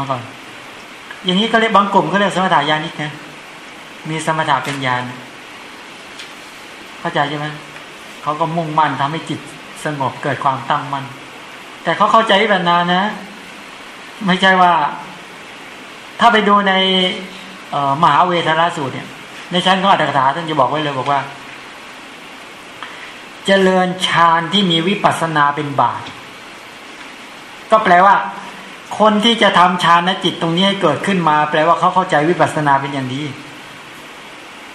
มาก่อน อย่างนี้ก็เรียกบางกลุ่มก็เรียกสมถะญาณิกนะ มีสมถะเป็นญาณเข้าใจใช่ไหมเขาก็มุ่งมั่นทำให้จิตสงบเกิดความตั้งมั่นแต่เขาเข้าใจแบบนานนะ ไม่ใช่ว่า ถ้าไปดูในมหาเวทนาสูตรเนี่ย ในชั้นของอัตถกถาท่านจะบอกไว้เลยบอกว่าเจริญฌานที่มีวิปัสสนาเป็นบาตก็แปลว่า คนที่จะทำฌานจิตตรงนี้ให้เกิดขึ้นมา แปลว่าเขาเข้าใจวิปัสสนาเป็นอย่างดี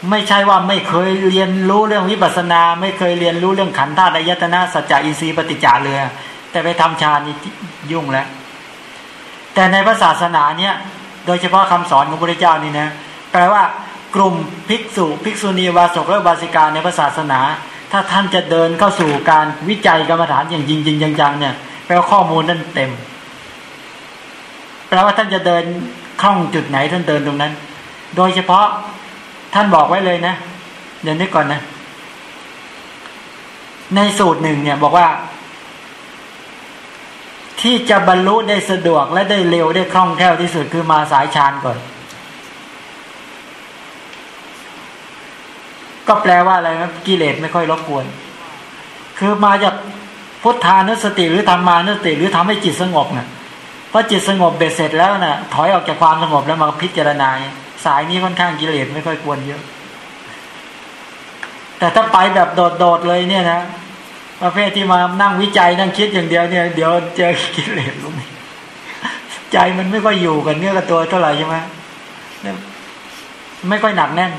ไม่ใช่ว่าไม่เคยเรียนรู้เรื่องวิปัสสนา ไม่เคยเรียนรู้เรื่องขันธ์ธาตุอายตนะสัจจะอินทรีย์ปฏิจจารเลย แต่ไปทำฌานนี่ยุ่งแล้ว แต่ในพระศาสนาเนี่ย โดยเฉพาะคำสอนของพระเจ้านี่นะ แปลว่ากลุ่มภิกษุภิกษุณีวาสกและวาสิกาในพระศาสนา ถ้าท่านจะเดินเข้าสู่การวิจัยกรรมฐานอย่างจริงจริงจังๆเนี่ยแปลว่าข้อมูลนั่นเต็ม แปลว่าท่านจะเดินคล่องจุดไหนท่านเดินตรงนั้น โดยเฉพาะท่านบอกไว้เลยนะ เดี๋ยวนี้ก่อนนะ ในสูตรหนึ่งเนี่ยบอกว่า ที่จะบรรลุได้สะดวกและได้เร็วได้คล่องแคล่วที่สุดคือมาสายฌานก่อน ก็แปลว่าอะไรนะกิเลสไม่ค่อยรบกวน คือมาจากพุทธานุสติหรือธรรมานุสติหรือทำให้จิตสงบเนะ่ย พอจิตสงบเบ็ดเสร็จแล้วนะ่ะ ถอยออกจากความสงบแล้วมาพิจารณา สายนี้ค่อนข้างกิเลสไม่ค่อยกวนเยอะ แต่ถ้าไปแบบโดดๆเลยเนี่ยนะประเภทที่มานั่งวิจัยนั่งคิดอย่างเดียวเนี่ยเดี๋ยวเจอกิเลสรู้ไหมใจมันไม่ค่อยอยู่กันเนื้อกับตัวเท่าไหร่ใช่ไหมไม่ค่อยหนักแน่น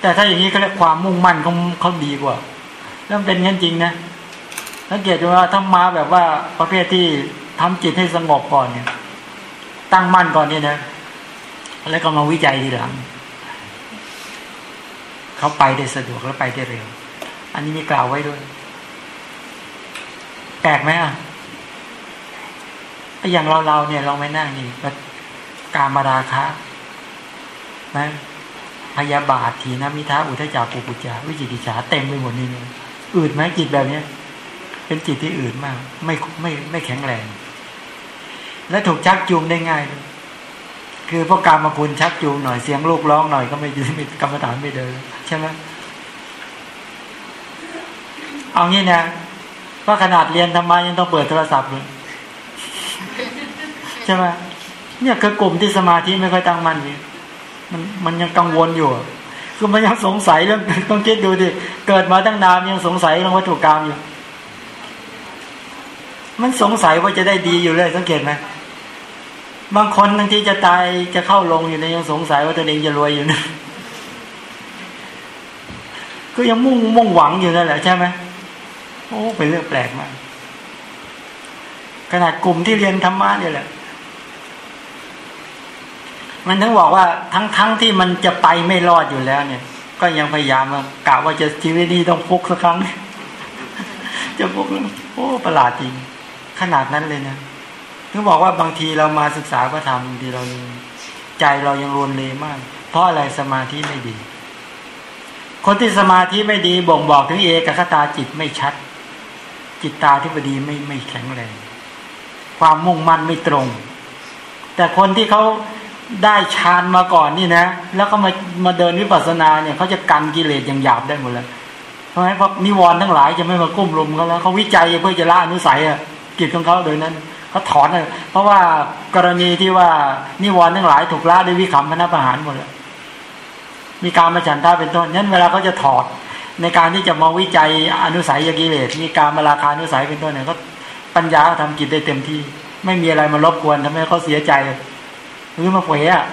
แต่ถ้าอย่างนี้เขาเรียกความมุ่งมั่นเขาเขาดีกว่าแล้วเป็นงั้นจริงนะสังเกตดูว่าถ้ามาแบบว่าประเภทที่ ทำจิตให้สงบก่อนเนี่ย ตั้งมั่นก่อนเนี่ยนะ แล้วก็มาวิจัยทีหลัง เขาไปได้สะดวกแล้วไปได้เร็ว อันนี้มีกล่าวไว้ด้วย แปลกไหมอะอย่างเราเราเนี่ยเราไม่นั่งนี่กามาราคะนะพยาบาททีนะมิท้าอุทจักกุกุจาวิจิกิจฉาเต็มไปหมดนี่เนี่ยอืดไหมจิตแบบเนี้ยเป็นจิตที่อืดมาก ไม่ไม่ไม่แข็งแรง และถูกชักจูงได้ง่ายเลยคือพวกการมาคุณชักจูงหน่อยเสียงลูกร้องหน่อยก็ไม่ยืนกรรมฐานไม่เดินใช่ไหมเอางี้นะว่าขนาดเรียนธรรมะยังต้องเปิดโทรศัพท์เลยใช่ไหมเนี่ยคือกลุ่มที่สมาธิไม่ค่อยตั้งมั่นมันมันยังกังวลอยู่คือมันยังสงสัยเรื่องต้องคิดดูดิเกิดมาตั้งนานยังสงสัยเรื่องวัตถุกรรมอยู่ มันสงสัยว่าจะได้ดีอยู่เลยสังเกตไหม บางคนบางทีจะตายจะเข้าลงอยู่ในยังสงสัยว่าตัวเองจะรวยอยู่นะก็ยังมุ่งมุ่งหวังอยู่นั่นแหละใช่ไหมโอ้เป็นเรื่องแปลกมากขนาดกลุ่มที่เรียนธรรมะเนี่ยแหละ มันถึงบอกว่าทั้งทั้งที่มันจะไปไม่รอดอยู่แล้วเนี่ย ก็ยังพยายามกะว่าจะชีวิตนี้ต้องพุกสักครั้ง จะพุกแล้วโอ้ประหลาดจริง ขนาดนั้นเลยนะ ถึงบอกว่าบางทีเรามาศึกษาพระธรรมบางทีเราใจเรายังรวนเลมาก เพราะอะไรสมาธิไม่ดี คนที่สมาธิไม่ดีบ่งบอกถึงเอกคตาจิตไม่ชัด จิตตาที่พอดีไม่ไม่แข็งแรง ความมุ่งมั่นไม่ตรง แต่คนที่เขาได้ฌานมาก่อนนี่นะ แล้วก็มามาเดินวิปัสสนาเนี่ยเขาจะกันกิเลสอย่างหยาบได้หมดแล้วเพราะฉะนั้นนิวรณ์ทั้งหลายจะไม่มากุ้มลุมเขาแล้วเขาวิจัยเพื่อจะละอนุสัยอะกิจของเขาโดยนั้น เขาถอนเลยเพราะว่ากรณีที่ว่านิวรณ์ทั้งหลายถูกละด้วยวิขำพนะประหารหมดเลยมีการมาฉันท่าเป็นต้นนั้นเวลาเขาจะถอดในการที่จะมาวิจัยอนุสัยยกิเลสมีการมาราคานุสัยเป็นต้นเนี่ยเขาปัญญาทำกิจได้เต็มที่ ไม่มีอะไรมารบกวนทำให้เขาเสียใจหรือมาเผยอะ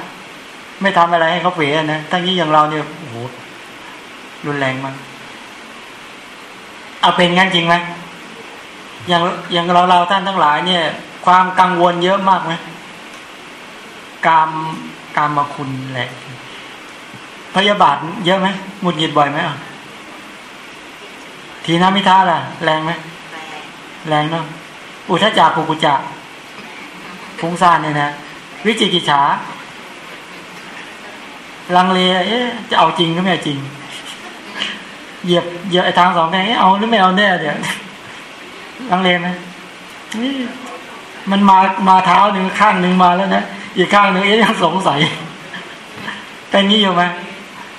ไม่ทำอะไรให้เขาเผยนะทั้งนี้อย่างเราเนี่ยโอ้โหรุนแรงมากเอาเป็นงั้นจริงไหม อย่างอย่างเราเราท่านทั้งหลายเนี่ย ความกังวลเยอะมากไหมกามกามมาคุณแหละ พยาบาทเยอะไหมหงุดหงิดบ่อยไหมอะทีนามิท่าล่ะ แรงไหมแรงเนาะอุทจักกุกุจักฟุ้งซ่านเนี่ยนะ วิจิกิจฉาลังเลเอ๊ะจะเอาจริงหรือไม่จริง เหยียบเหยียบไอ้ทางสองแง่เอาหรือไม่เอาแน่เดี๋ยว ลังเลไหมมันมามาเท้าหนึ่งข้างหนึ่งมาแล้วนะอีกข้างหนึ่งเอ๊ะยังสงสัยเป็นนี้อยู่ไหม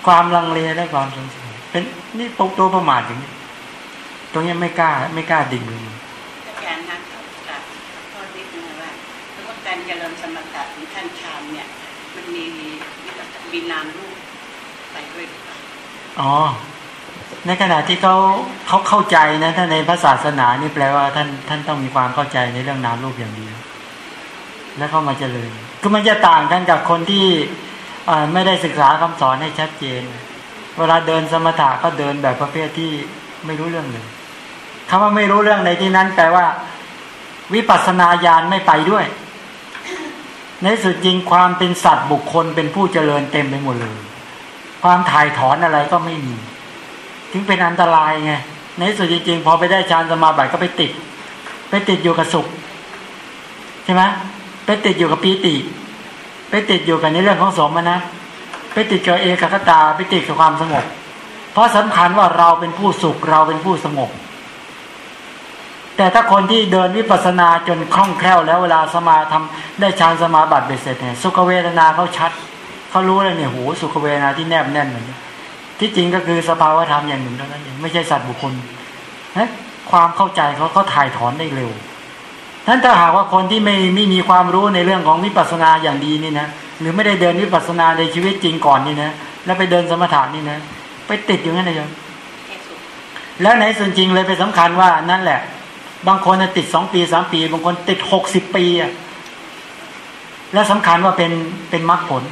ความลังเลและความสงสัยเป็นนี่ตกตัวประมาทอย่างนี้ตรงนี้ไม่กล้า ไม่กล้าดิ่งเลยอาจารย์นักกับข้อนิดนึงว่าเพราะว่าการเจริญสมถะถึงขั้นฌานเนี่ย มันมีมีนามรูปไปด้วยหรือเปล่าอ๋อ ในขณะที่เขาเขาเข้าใจนะถ้าในพระศาสนานี่แปลว่าท่านท่านต้องมีความเข้าใจในเรื่องนามรูปอย่างเดียวแล้วเข้ามาเจริญคือมันจะต่างกันกับคนที่ไม่ได้ศึกษาคำสอนให้ชัดเจน เวลาเดินสมถะก็เดินแบบประเภทที่ไม่รู้เรื่องเลยคำว่าไม่รู้เรื่องในที่นั้นแปลว่า วิปัสสนาญาณไม่ไปด้วย ในสุดจริงความเป็นสัตว์บุคคลเป็นผู้เจริญเต็มไปหมดเลย ความถ่ายถอนอะไรก็ไม่มี ถึงเป็นอันตรายไงในสุดจริงๆ พอไปได้ฌานสมาบัติก็ไปติด ไปติดอยู่กับสุขใช่ไหมไปติดอยู่กับปีติ ไปติดอยู่กับในเรื่องของสมนะ ไปติดกับเอกคตา ไปติดกับความสงบ เพราะสำคัญว่าเราเป็นผู้สุขเราเป็นผู้สงบ แต่ถ้าคนที่เดินวิปัสสนาจนคล่องแคล่วแล้วเวลาสมาทำได้ฌานสมาบัติเบ็ดเสร็จเนี่ยสุขเวทนาเขาชัดเขารู้เลยเนี่ยโหสุขเวทนาที่แนบแน่นเหมือนกัน ที่จริงก็คือสภาวธรรมอย่างหนึ่งเท่านั้นเองไม่ใช่สัตว์บุคคลนะความเข้าใจเขาเขาถ่ายถอนได้เร็วนั้นถ้าหากว่าคนที่ไม่ไม่มีความรู้ในเรื่องของวิปัสสนาอย่างดีนี่นะหรือไม่ได้เดินวิปัสสนาในชีวิตจริงก่อนนี่นะแล้วไปเดินสมถะนี่นะไปติดอยู่นั่นเลยแล้วในส่วนจริงเลยไปสำคัญว่านั่นแหละ บางคนติดสองปีสามปี บางคนติดหกสิบปีอะแล้วสำคัญว่าเป็นเป็นมรรคผล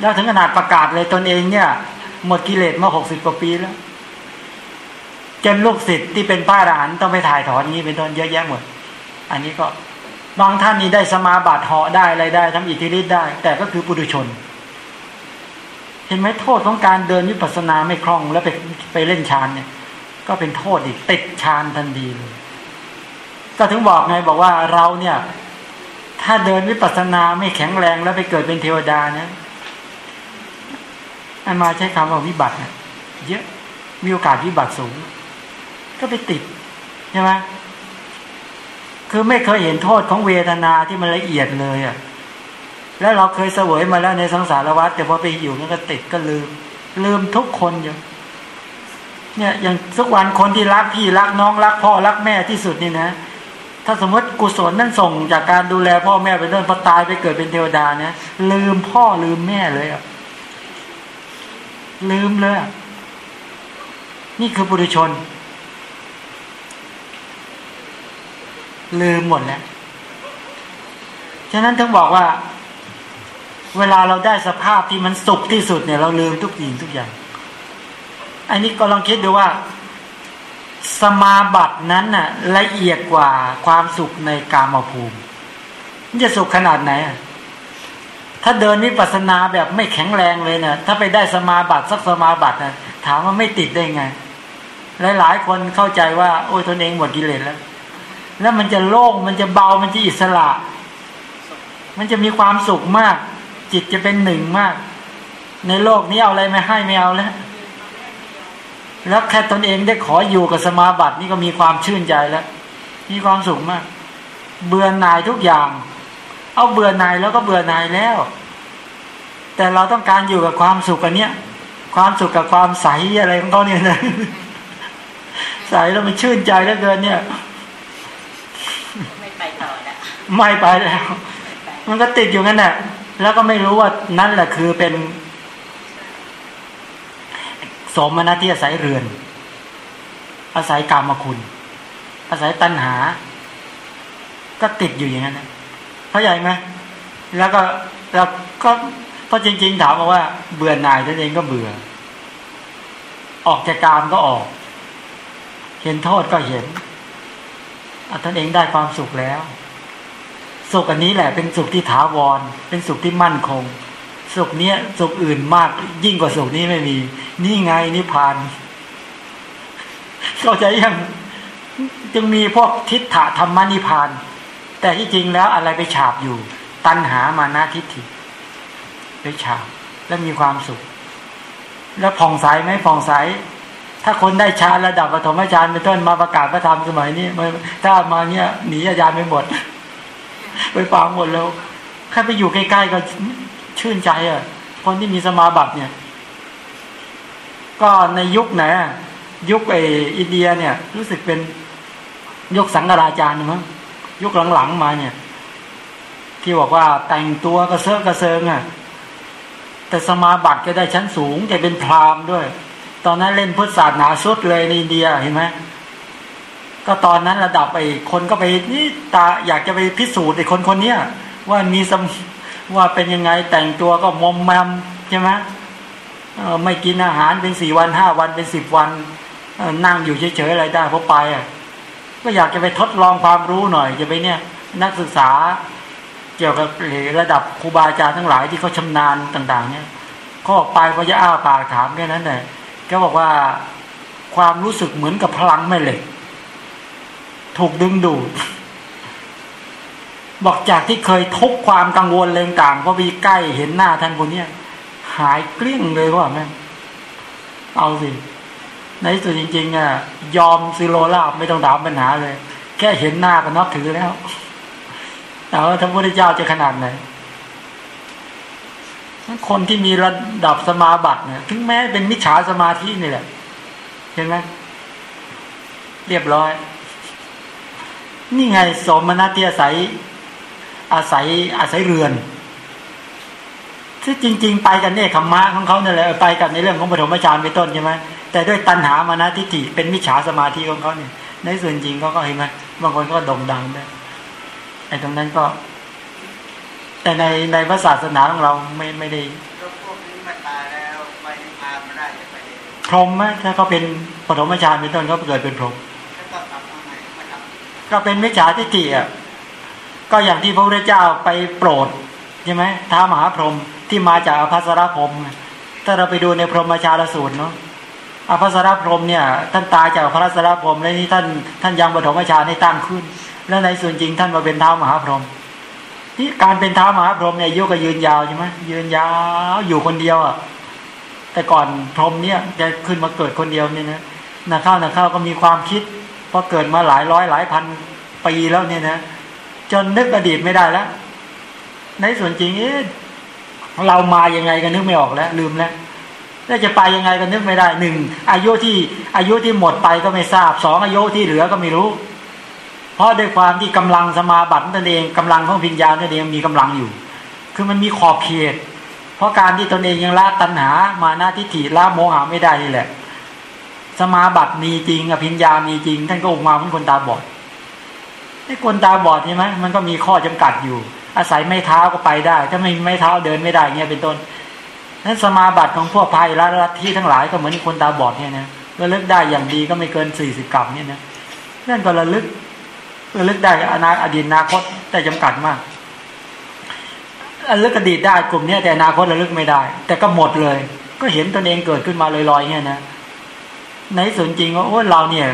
แล้วถึงขนาดประกาศเลยตนเองเนี่ย หมดกิเลสมาหกสิบกว่าปีแล้วจนลูกศิษย์ที่เป็นพระอรหันต์ต้องไปถ่ายถอนนี้เป็นต้นเยอะแยะหมด อันนี้ก็บางท่านนี่ได้สมาบัติเหาะได้อะไรได้ทำอิทธิฤทธิ์ได้ แต่ก็คือปุถุชน เห็นไหมโทษของการเดินวิปัสสนาไม่คล่องแล้วไปไปเล่นฌานเนี่ย ก็เป็นโทษอีกติดฌานทันทีเลยก็ถึงบอกไงบอกว่าเราเนี่ย ถ้าเดินวิปัสสนาไม่แข็งแรงแล้วไปเกิดเป็นเทวดาเนะ อันมาใช้คำว่าวิบัติเยอะมีโอกาสวิบัติสูง ก็ไปติดใช่ไหมคือไม่เคยเห็นโทษของเวทนาที่มันละเอียดเลยอะ่ะแล้วเราเคยเสวยมาแล้วในสังสารวัฏแต่พอไปอยู่นั่นก็ติดก็ลืม ลืมทุกคนอยู่เนี่ยอย่างสักวันคนที่รักพี่รักน้องรักพ่อรักแม่ที่สุดนี่นะ ถ้าสมมติกุศลนั่นส่งจากการดูแลพ่อแม่ไปเดินพอตายไปเกิดเป็นเทวดาเนี่ยลืมพ่อลืมแม่เลยอะ ลืมเลย นี่คือบุรุชน ลืมหมดแล้ว ฉะนั้นต้องบอกว่า เวลาเราได้สภาพที่มันสุขที่สุดเนี่ย เราลืมทุกสิ่งทุกอย่าง อันนี้ก็ลองคิดดูว่า สมาบัตินั้นน่ะ ละเอียดกว่าความสุขในกามภูมิมันจะสุขขนาดไหน ถ้าเดินวิปัสสนาแบบไม่แข็งแรงเลยเนะ่ยถ้าไปได้สมาบัติสักสมาบัตินะถามว่าไม่ติดได้ไง หลายๆคนเข้าใจว่า โอ้ยตนเองหมดกิเลสแล้ว แล้วมันจะโล่งมันจะเบามันจะอิสระ มันจะมีความสุขมาก จิตจะเป็นหนึ่งมาก ในโลกนี้เอาอะไรม่ให้ไม่เอาแล้วแล้วแค่ตนเองได้ขออยู่กับสมาบัตินี่ก็มีความชื่นใจแล้ว มีความสุขมาก เบื่อหน่ายทุกอย่าง เอาเบื่อหน่ายแล้วก็เบื่อหน่ายแล้ว แต่เราต้องการอยู่กับความสุขกันเนี้ยความสุขกับความใสอะไรของเขาเนี่ยนะใสแล้วมันชื่นใจแล้วเกินเนี่ย ไม่ไปต่อแล้วไม่ไปแล้ว มันก็ติดอยู่งั้นแหละแล้วก็ไม่รู้ว่านั่นแหละคือเป็น สมณะที่อาศัยเรือน อาศัยกรรมคุณ อาศัยตัณหา ก็ติดอยู่อย่างนั้น เข้าใจไหมแล้วก็แล้วก็เพราะจริง ๆ ถามมาว่า เบื่อหน่ายตัวเองก็เบื่อ ออกจากกามก็ออก เห็นโทษก็เห็นท่านเองได้ความสุขแล้ว สุขอันนี้แหละเป็นสุขที่ถาวร เป็นสุขที่มั่นคง สุขเนี้ยสุขอื่นมาก ยิ่งกว่าสุขนี้ไม่มี นี่ไงนิพพานเข้าใจยังจึงมีพวกทิฏฐธรรมนิพพาน แต่ที่จริงแล้วอะไรไปฉาบอยู่ ตัณหามานาทิฏฐิไปฉาบแล้วมีความสุข แล้วผ่องใสไหมผ่องใส ถ้าคนได้ฌานระดับปฐมฌานเป็นต้นมาประกาศพระธรรมสมัยนี้ถ้ามาเนี้ยหนีอาจารย์ไปหมดไปฟังหมดแล้วแค่ไปอยู่ใกล้ๆก็ชื่นใจอะ คนที่มีสมาบัติเนี่ย ก็ในยุคไหนยุคไออินเดียเนี่ย รู้สึกเป็นยุคสังกราจารย์มั้ง ยุคหลังๆมาเนี่ย ที่บอกว่าแต่งตัวกระเซาะกระเซิงอะ แต่สมาบัติก็ได้ชั้นสูงแต่เป็นพราหมณ์ด้วย ตอนนั้นเล่นพุทธศาสนาสุดเลยในอินเดียเห็นไหมก็ตอนนั้นระดับไอ้คนก็ไปนี่ตาอยากจะไปพิสูจน์ไอ้คนคนเนี้ยว่ามีสมว่าเป็นยังไงแต่งตัวก็มอมแมมใช่ไหมไม่กินอาหารเป็นสี่วันห้าวันเป็นสิบวันนั่งอยู่เฉยๆอะไรได้เพราะไปอะ ก็อยากจะไปทดลองความรู้หน่อยจะไปเนี่ยนักศึกษาเกี่ยวกับระดับครูบาอาจารย์ทั้งหลายที่เขาชำนาญต่าง ๆ เนี่ยเขาออกไปก็จะอ้าปากถามแค่นั้นเลยก็บอกว่าความรู้สึกเหมือนกับพลังแม่เหล็ก ถูกดึงดูดบอกจากที่เคยทุกความกังวลเรื่องต่างพอไปใกล้เห็นหน้าท่านคนเนี้ยหายเกลี้ยงเลยว่าแม่เอาสิ ในที่สุดจริงๆอะยอมซิโรลาบไม่ต้องถามปัญหาเลย แค่เห็นหน้าก็นับถือแล้วแต่ว่าท่านพุทธเจ้าจะขนาดไหนคนที่มีระดับสมาบัติเนี่ยถึงแม้เป็นมิจฉาสมาธินี่แหละเห็นไหมเรียบร้อย นี่ไงสมณะที่อาศัย อาศัยอาศัยเรือนที่จริง ๆ ไปกันเนี่ยขมมะของเขาเนี่ยแหละไปกันในเรื่องของปฐมฌานไปต้นใช่ไหม แต่ด้วยตัณหามานะทิฏฐิเป็นมิจฉาสมาธิของเขาเนี่ย ในส่วนจริงเขาก็เห็นไหมบางคนก็ด่งดังได้ไอ้ตรงนั้นก็ แต่ในในพระศาสนาของเราไม่ไม่ได้พวกนี้มาตายแล้วไปนิพพานไม่ได้ไปพรหมไหมถ้าเขาเป็นปฐมฌานเป็นต้นเขาเกิดเป็นพรหมก็ทำยังไงมาทำก็เป็นมิจฉาทิฏฐิอะก็อย่างที่พระพุทธเจ้าไปโปรดใช่ไหมท้ามหาพรหมที่มาจากอภัสรพรหมถ้าเราไปดูในพรหมชาลสูตรเนาะ อภัสรพรมเนี่ยท่านตายจากอภัสรพรมแล้วนี่ท่านท่านยังปฐมฌานให้ตั้งขึ้น แล้วในส่วนจริงท่านมาเป็นเท้ามหาพรหมที่การเป็นเท้ามหาพรหมเนี่ยอายุก็ยืนยาวใช่ไหมยืนยาวอยู่คนเดียวอะแต่ก่อนพรหมเนี่ยจะขึ้นมาเกิดคนเดียวเนี่ยนะนาข้าวนาข้าวก็มีความคิดพอเกิดมาหลายร้อยหลายพันปีแล้วเนี่ยนะจนนึกอดีตไม่ได้แล้ว ในส่วนจริงเอ๊ะเรามายังไงกันนึกไม่ออกแล้ว ลืมแล้ว แล้วจะไปยังไงกันนึกไม่ได้หนึ่งอายุที่อายุที่หมดไปก็ไม่ทราบสองอายุที่เหลือก็ไม่รู้ เพราะด้วยความที่กำลังสมาบัติตนเองกำลังของพิญญาตนเองมีกำลังอยู่ คือมันมีขอบเขต เพราะการที่ตนเองยังละตัณหามาหน้าทิฏฐิละโมหะไม่ได้นี่แหละ สมาบัติมีจริงอภิญญามีจริง ท่านก็ออกมาเหมือนคนตาบอดไอ้คนตาบอดใช่ไหมมันก็มีข้อจำกัดอยู่ อาศัยไม่เท้าก็ไปได้ ถ้าไม่ไม่เท้าเดินไม่ได้เงี้ยเป็นต้น นั้นสมาบัติของพวกพายละลัทธิทั้งหลายก็เหมือนคนตาบอดเนี่ยนะระลึกได้อย่างดีก็ไม่เกินสี่สิบกรัมเนี่ยนะนั่นก็ระลึกระลึกได้อนาอดีตอนาคตแต่จำกัดมากระลึกอดีตได้กลุ่มเนี้ยแต่อนาคตระลึกไม่ได้ แต่ก็หมดเลย ก็เห็นตนเองเกิดขึ้นมาลอยๆเนี่ยนะในส่วนจริงว่าโอ้เราเนี่ย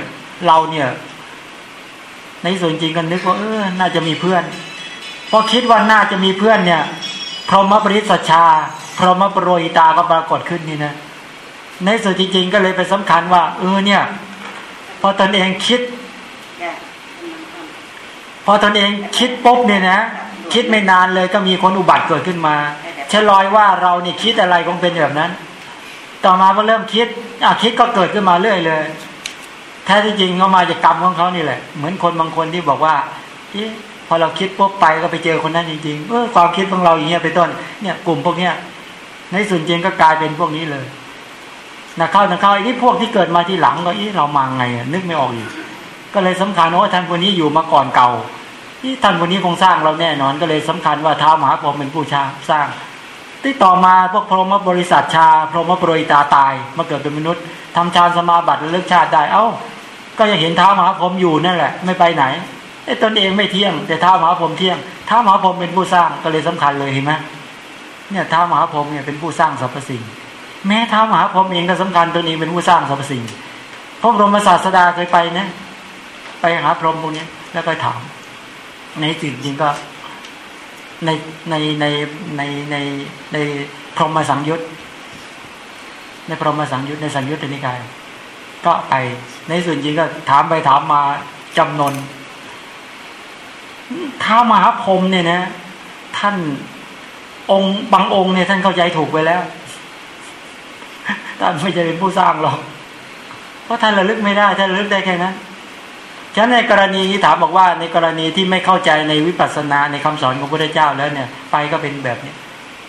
เราเนี่ย ในส่วนจริงก็นึกว่าเออน่าจะมีเพื่อนพอคิดว่าน่าจะมีเพื่อนเนี่ยพรหมปริสัชชา พรหมปรโรหิตาก็ปรากฏขึ้นนี่นะ ในส่วนจริง ๆ ก็เลยไปสำคัญว่าเออเนี่ย พอตนเองคิด พอตนเองคิดปุ๊บเนี่ยนะ คิดไม่นานเลยก็มีคนอุบัติเกิดขึ้นมาชลอยว่าเราเนี่ยคิดอะไรคงเป็นแบบนั้น ต่อมาพอเริ่มคิดอะคิดก็เกิดขึ้นมาเรื่อยเลยแท้ที่จริงก็มาจากกรรมของเขานี่แหละ เหมือนคนบางคนที่บอกว่าเอ๊ะพอเราคิดปุ๊บไปก็ไปเจอคนนั้นจริงๆเออความคิดของเราอย่างเงี้ยเป็นต้นเนี่ยกลุ่มพวกเนี้ย ในส่วนจริงก็กลายเป็นพวกนี้เลยนะเข้านะเข้าไอ้นี่พวกที่เกิดมาที่หลังก็อ๊ะเรามาไง นึกไม่ออกอีก ก็เลยสำคัญว่าท่านคนนี้อยู่มาก่อนเก่าที่ท่านคนนี้คงสร้างเราแน่นอน ก็เลยสำคัญว่าท้าวมหาพรหมเป็นผู้ชาสร้าง ที่ต่อมาพวกพรหมบริษัทชา พรหมปรยตาตาย มาเกิดเป็นมนุษย์ทำฌานสมาบัติระลึกชาติได้ เอ้า ก็ยังเห็นท้าวมหาพรหมอยู่นั่นแหละ ไม่ไปไหนไอ้ตนเองไม่เที่ยง แต่ท้าวมหาพรหมเที่ยงท้าวมหาพรหมเป็นผู้สร้างก็เลยสำคัญเลยเห็นไหม เนี่ยท้าวมหาพรหมเนี่ยเป็นผู้สร้างสรรพสิ่ง แม้ท้าวมหาพรหมเองก็สำคัญตัวเองเป็นผู้สร้างสรรพสิ่งพระบรมศาสดาเคยไปนะไปหาพรหมพวกนี้แล้วก็ถาม ในจริงจริงก็ในในในในในในพรหมสังยุตในพรหมสังยุตในสังยุตตนิกาย ก็ไปในส่วนจริงก็ถามไปถามมาจำนนท้ามหาพรหมเนี่ยนะ ท่าน องค์บางองค์เนี่ยท่านเข้าใจถูกไปแล้วท่านไม่จะเป็นผู้สร้างหรอก เพราะท่านระลึกไม่ได้ ท่านระลึกได้แค่นั้นฉะนั้นในกรณีนี้ถามบอกว่า ในกรณีที่ไม่เข้าใจในวิปัสสนาในคำสอนของพระพุทธเจ้าแล้วเนี่ย ไปก็เป็นแบบนี้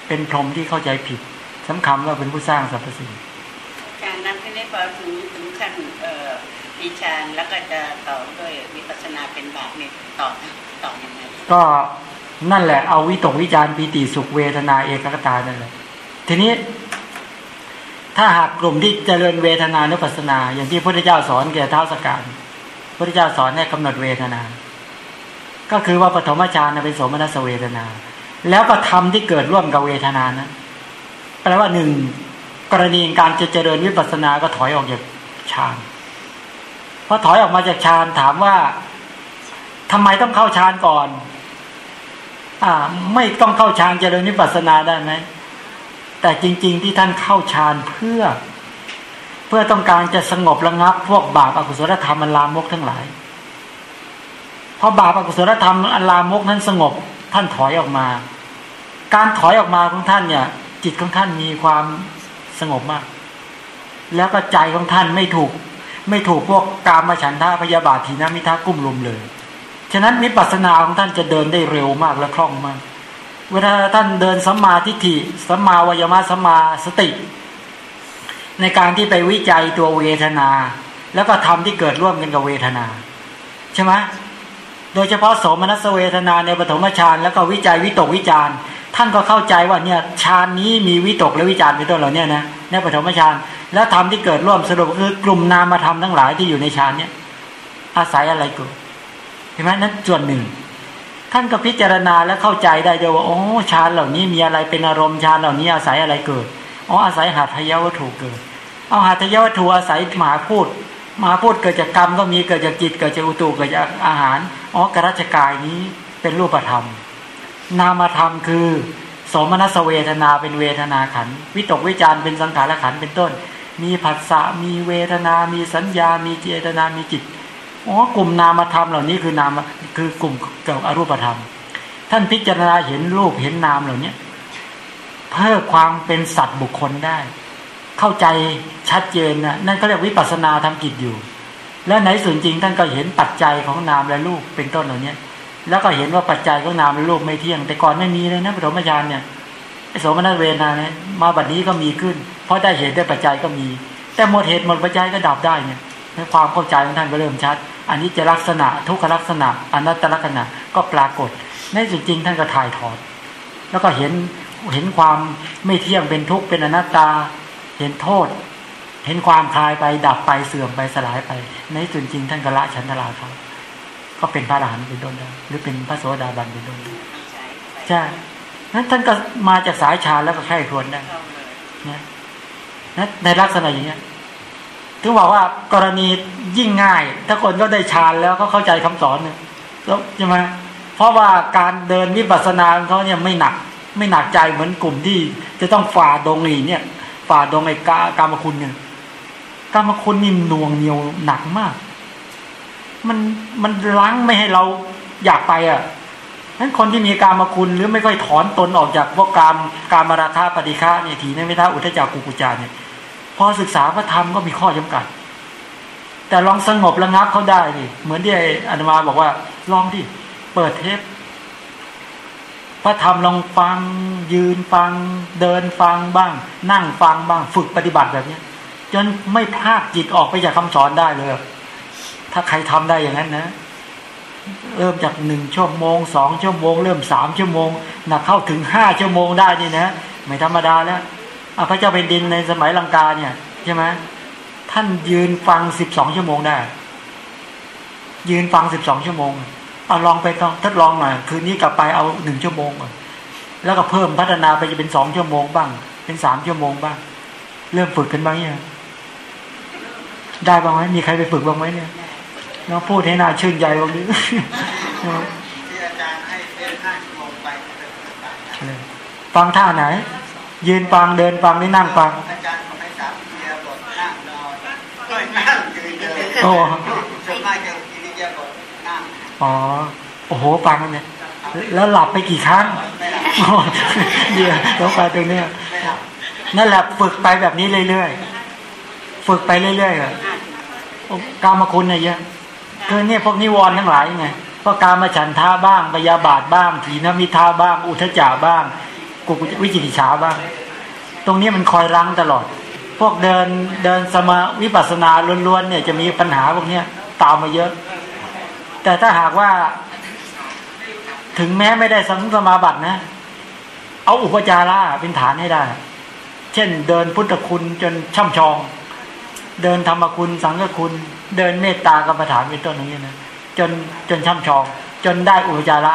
เป็นพรหมที่เข้าใจผิดสำคัญว่าเป็นผู้สร้างสรรพสิ่งการนั้นที่ได้พอถึงถึงขั้นเอ่อปีชานแล้วก็จะต่อด้วยวิปัสสนาเป็นบาปเนี่ยต่อต่อยังไงก็ นั่นแหละเอาวิตกวิจารปีติสุขเวทนาเอกคตานั่นแหละทีนี้ ถ้าหากกลุ่มที่เจริญเวทนานุปัสสนา อย่างที่พระพุทธเจ้าสอนแก่เท้าสการพระพุทธเจ้าสอนให้กำหนดเวทนา ก็คือว่าปฐมฌานเป็นสมนัสเวทนา แล้วก็ทำที่เกิดร่วมกับเวทนานั้นแปลว่าหนึ่งกรณีการจะเจริญวิปัสสนาก็ถอยออกจากฌานพอถอยออกมาจากฌานถามว่าทำไมต้องเข้าฌานก่อน ไม่ต้องเข้าฌานเจริญวิปัสสนาได้ไหมแต่จริง ๆ ที่ท่านเข้าฌานเพื่อ เพื่อต้องการจะสงบระงับ พวกบาปอกุศลธรรมอันลามกทั้งหลายพอบาปอกุศลธรรมอันลามกนั้นสงบท่านถอยออกมา การถอยออกมาของท่านเนี่ย จิตของท่านมีความสงบมาก แล้วก็ใจของท่านไม่ถูก ไม่ถูกพวกกามฉันทะพยาบาททีนามิทากุ้มลุมเลย ฉะนั้นวิปัสสนาของท่านจะเดินได้เร็วมากและคล่องมาก เวลาท่านเดินสัมมาทิฏฐิสัมมาวายมะสัมมาสติ ในการที่ไปวิจัยตัวเวทนา แล้วก็ทำที่เกิดร่วมกันกับเวทนา ใช่ไหมโดยเฉพาะโสมนัสเวทนาในปฐมฌานแล้วก็วิจัยวิตกวิจารท่านก็เข้าใจว่าเนี่ยฌานนี้มีวิตกและวิจารเป็นต้นเหล่านี้นะในปฐมฌานแล้วทำที่เกิดร่วมสรุปคือกลุ่มนามธรรมทั้งหลายที่อยู่ในฌานเนี่ยอาศัยอะไรเกิด เห็นไหมนั้นส่วนหนึ่ง ท่านก็พิจารณาและเข้าใจได้ด้วยว่าโอ้ฌานเหล่านี้มีอะไรเป็นอารมณ์ฌานเหล่านี้อาศัยอะไรเกิดอ๋ออาศัยหัตถยวัตถุเกิด เอาหัตถยวัตถุอาศัยหมาพูดหมาพูดเกิดจากกรรมก็มีเกิดจากจิตเกิดจากอุตุเกิดจากอาหารอ๋อกรัชกายนี้เป็นรูปธรรม นามธรรมคือสมนัสเวทนาเป็นเวทนาขันวิตกวิจารเป็นสังขารขันเป็นต้น มีผัสสะมีเวทนา มีสัญญา มีเจตนา มีจิต อ๋อกลุ่มนามธรรมเหล่านี้คือนามคือกลุ่มเกี่ยวกับอรูปธรรม ท่านพิจารณาเห็นรูปเห็นนามเหล่านี้เพิ่มความเป็นสัตว์บุคคลได้ เข้าใจชัดเจนนะนั่นก็เรียกวิปัสสนาทำกิจอยู่ และในส่วนจริงท่านก็เห็นปัจจัยของนามและรูปเป็นต้นเหล่านี้แล้วก็เห็นว่าปัจจัยของนามและรูปไม่เที่ยง แต่ก่อนไม่มีเลยนะปฐมฌานเนี่ยโสมนัสเวนาเนี่ยมาบัดนี้ก็มีขึ้น เพราะได้เหตุได้ปัจจัยก็มี แต่หมดเหตุหมดปัจจัยก็ดับได้เนี่ย ในความเข้าใจของท่านก็เริ่มชัดอันนี้จะลักษณะทุกขลักษณะอนัตตลักษณะก็ปรากฏ ในส่วนจริงท่านก็ถ่ายถอด แล้วก็เห็นเห็นความไม่เที่ยงเป็นทุกข์เป็นอนัตตา เห็นโทษ เห็นความคลายไปดับไปเสื่อมไปสลายไป ในส่วนจริงท่านก็ละชันทราครับก็เป็นพระอรหันต์เป็นต้นได้หรือเป็นพระโสดาบันเป็นต้นได้ใช่นั้นท่านก็มาจากสายชาแล้วก็แค่ครวนได้นะนะในลักษณะอย่างเงี้ย ถึงบอกว่ากรณียิ่งง่าย ถ้าคนก็ได้ฌานแล้วก็เข้าใจคำสอนเนี่ยแล้วใช่ไหมเพราะว่าการเดินวิปัสสนาของเขาเนี่ยไม่หนัก ไม่หนักใจเหมือนกลุ่มที่ จะต้องฝ่าดงอีเนี่ย ฝ่าดงไอ้กากามคุณเนี่ยกามคุณนี่หน่วงเหนียวหนักมาก มันมันล้างไม่ให้เราอยากไปอะนั้นคนที่มีการมคุณหรือไม่ค่อยถอนตนออกจากพวกกามการมราธาปฏิฆาเนี่ยทีนไม่ท้าอุทจักกุกุจารเนี่ย อศึกษาพระธรรมก็มีข้อจำกัด แต่ลองสงบระงับเขาได้ดิเหมือนที่อาตมาบอกว่า ลองดิเปิดเทปพระธรรมลองฟังยืนฟัง เดินฟังบ้าง นั่งฟังบ้าง ฝึกปฏิบัติแบบนี้จนไม่พลากจิตออกไปจากคำสอนได้เลย ถ้าใครทำได้อย่างนั้นนะ เริ่มจากหนึ่งชั่วโมงสองชั่วโมง เริ่มสามชั่วโมงหนักเข้าถึงห้าชั่วโมงได้นี่นะ ไม่ธรรมดาแล้ว พระเจ้าเป็นดินในสมัยลังกาเนี่ยใช่ไหมท่านยืนฟังสิบสองชั่วโมงได้ ยืนฟังสิบสองชั่วโมง เอาลองไปต้องทดลองหน่อยคืนนี้กลับไปเอาหนึ่งชั่วโมงก่อนแล้วก็เพิ่มพัฒนาไปจะเป็นสองชั่วโมงบ้าง เป็นสามชั่วโมงบ้าง เริ่มฝึกกันบ้างเนี่ยได้บ้างไหมมีใครไปฝึกบ้างไหมเนี่ยน้องพูดให้น่าชื่นใจบ้างดิที่อาจารย์ให้เป็นห้าชั่วโมงไปเป็นต่างๆฟังท่าไหน ยืนฟังเดินฟังหรือนั่งฟังอาจารย์บอกให้สามเทียบทนั่งนอนก็นั่งยืนเดินโอ้ส่วนมากจะกิริยาบทนั่งอ๋อโอ้โหฟังเนี่ยแล้วหลับไปกี่ครั้งไม่หลับเดี๋ยวต้องไปตรงเนี้ยไม่เอานั่นแหละฝึกไปแบบนี้เรื่อยๆฝึกไปเรื่อยๆอะกามคุณเนี่ยเยอะคือเนี่ยพวกนิวรณ์ทั้งหลายไงพวกกามฉันทาบ้างปยาบาทบ้าง ถีนมิทาบ้าง อุทจจาบ้าง กุกุวิจิกิจฉาบ้าง ตรงนี้มันคอยรั้งตลอด พวกเดินเดินสมาวิปัสสนาล้วนๆเนี่ยจะมีปัญหาพวกนี้ตามมาเยอะ แต่ถ้าหากว่า ถึงแม้ไม่ได้สังสมาบัตินะ เอาอุปจาระเป็นฐานให้ได้ เช่น เดินพุทธคุณจนช่ำชอง เดินธรรมคุณสังฆคุณ เดินเมตตากรรมฐานเป็นต้นอย่างนี้นะจนจนช่ำชอง จนได้อุปจาระ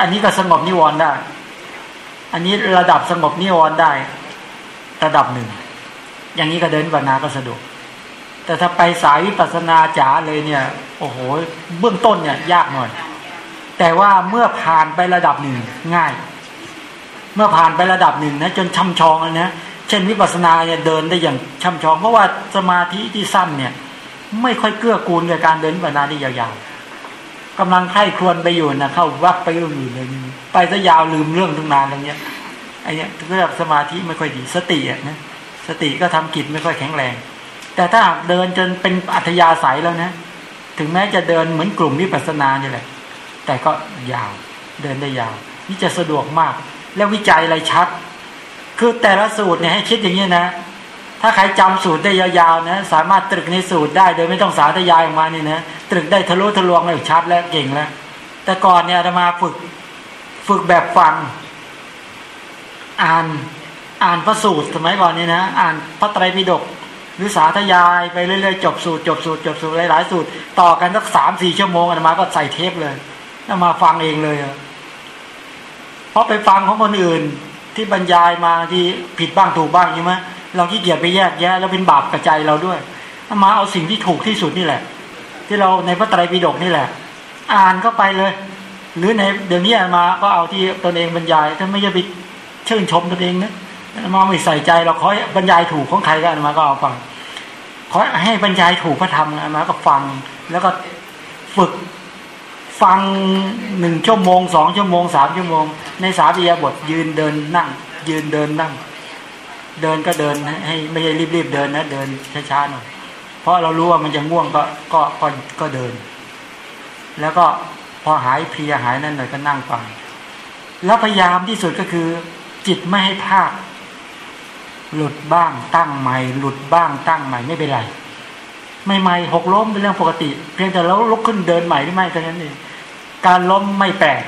อันนี้ก็สงบนิวรณ์ได้ อันนี้ระดับสงบนิวรณ์ได้ ระดับหนึ่ง อย่างนี้ก็เดินปันาก็สะดวก แต่ถ้าไปสายวิปัสนาจ๋าเลยเนี่ย โอ้โห เบื้องต้นเนี่ย ยากหน่อย แต่ว่าเมื่อผ่านไประดับหนึ่งง่าย เมื่อผ่านไประดับหนึ่งนะจนช่ำชองแล้วนะเช่นวิปัสนาเนี่ยเดินได้อย่างช่ำชอง เพราะว่าสมาธิที่สั้นเนี่ย ไม่ค่อยเกื้อกูลกับการเดินวิปัสนาที่ยาวๆ กำลังไข้ครวนไปอยู่นะเข้าวักไปเรื่องอื่นเลยไปซะยาวลืมเรื่องตั้งนานอะไรเงี้ยไอ้เนี้ยเรียกสมาธิไม่ค่อยดีสติอะนะสติก็ทำกิจไม่ค่อยแข็งแรง แต่ถ้าหากเดินจนเป็นอัธยาศัยแล้วนะ ถึงแม้จะเดินเหมือนกลุ่มวิปัสสนาเนี่ยแหละ แต่ก็ยาวเดินได้ยาว นี่จะสะดวกมาก แล้ววิจัยอะไรชัด คือแต่ละสูตรเนี่ยให้คิดอย่างนี้นะ ถ้าใครจำสูตรได้ยาวๆนะ สามารถตรึกในสูตรได้ โดยไม่ต้องสาธยายออกมานี่นะตรึกได้ทะลุทะลวงเลยชัดแล้วเก่งแล้ว แต่ก่อนเนี่ยอาตมาฝึกฝึกแบบฟัง อ่านอ่านพระสูตรสมัยก่อนนี่นะ อ่านพระไตรปิฎกหรือสาธยายไปเรื่อยๆจบสูตรจบสูตรจบสูตรหลายๆสูตร ต่อกันสักสามสี่ชั่วโมงอาตมาก็ใส่เทปเลยแล้วมาฟังเองเลยเพราะไปฟังของคนอื่นที่บรรยายมาที่ผิดบ้างถูกบ้างใช่ไหม เราขี้เกียจไปแยกแยะแล้วเป็นบาปกระใจเราด้วยเอามาเอาสิ่งที่ถูกที่สุดนี่แหละ ที่เราในพระไตรปิฎกนี่แหละ อ่านเข้าไปเลย หรือในเดี๋ยวนี้อามาก็เอาที่ตนเองบรรยายถ้าไม่จะไปชื่นชมตนเองนะอามาไม่ใส่ใจเราขอบรรยายถูกของใครก็อามาก็เอาฟังขอให้บรรยายถูกพระธรรมอามาก็ฟังแล้วก็ฝึกฟังหนึ่งชั่วโมงสองชั่วโมงสามชั่วโมง ในสาบิยาบทยืนเดินนั่ง ยืนเดินนั่ง เดินก็เดินให้ไม่ใช่รีบๆเดินนะเดินช้าๆหน่อยเพราะเรารู้ว่ามันจะง่วงก็ก็ก็ก็เดิน แล้วก็พอหายเพลียหายนั่นหน่อยก็นั่งฟังแล้วพยายามที่สุดก็คือ จิตไม่ให้ภาคหลุดบ้างตั้งใหม่ หลุดบ้างตั้งใหม่ไม่เป็นไรไม่ใหม่หกล้มเป็นเรื่องปกติ เพียงแต่เราลุกขึ้นเดินใหม่หรือไม่เท่านั้นเองการล้มไม่แปลก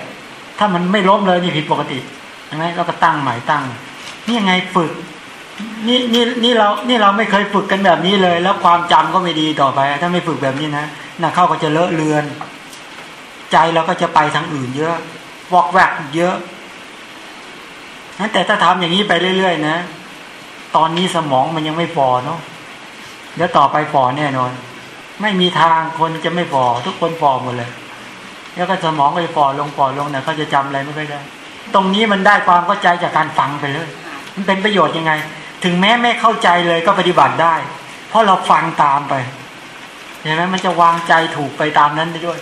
ถ้ามันไม่ล้มเลยนี่ผิดปกติใช่ไหมเราก็ตั้งใหม่ตั้ง นี่ยังไงฝึก นี่นี่นี่เรานี่เราไม่เคยฝึกกันแบบนี้เลย แล้วความจำก็ไม่ดีต่อไป ถ้าไม่ฝึกแบบนี้นะน่ะเข้าก็จะเลอะเลือน ใจเราก็จะไปทางอื่น เยอะวอกแวกเยอะนั้นแต่ถ้าทำอย่างนี้ไปเรื่อยๆนะ ตอนนี้สมองมันยังไม่ฟอเนาะเดี๋ยวต่อไปฟอแน่นอน ไม่มีทางคนจะไม่ฟอทุกคนฟอหมดเลย แล้วก็สมองก็จะฟอลงฟอลงเนี่ยเขาจะจำอะไรไม่ค่อยได้ ตรงนี้มันได้ความเข้าใจจากการฟังไปเลย มันเป็นประโยชน์ยังไง ถึงแม้ไม่เข้าใจเลยก็ปฏิบัติได้ เพราะเราฟังตามไปเห็นไหมมันจะวางใจถูกไปตามนั้นได้ด้วย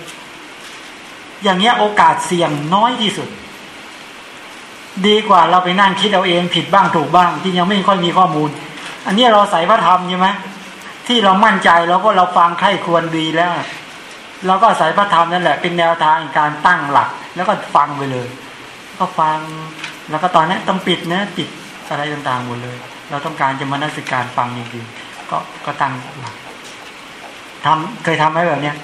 อย่างเนี้ยโอกาสเสี่ยงน้อยที่สุด ดีกว่าเราไปนั่งคิดเอาเองผิดบ้างถูกบ้าง ที่ยังไม่ค่อยมีข้อมูล อันนี้เราใส่พระธรรมใช่ไหมที่เรามั่นใจเราก็เราฟังใครควรดีแล้วเราก็ใส่พระธรรมนั่นแหละเป็นแนวทางในการตั้งหลัก แล้วก็ฟังไปเลย ก็ฟังแล้วก็ตอนนี้ต้องปิดนะปิดอะไรต่างๆหมดเลย เราต้องการจะมานัสิการฟังจริงๆก็ก็ตั้งหลักทำเคยทำไหมแบบเนี้ย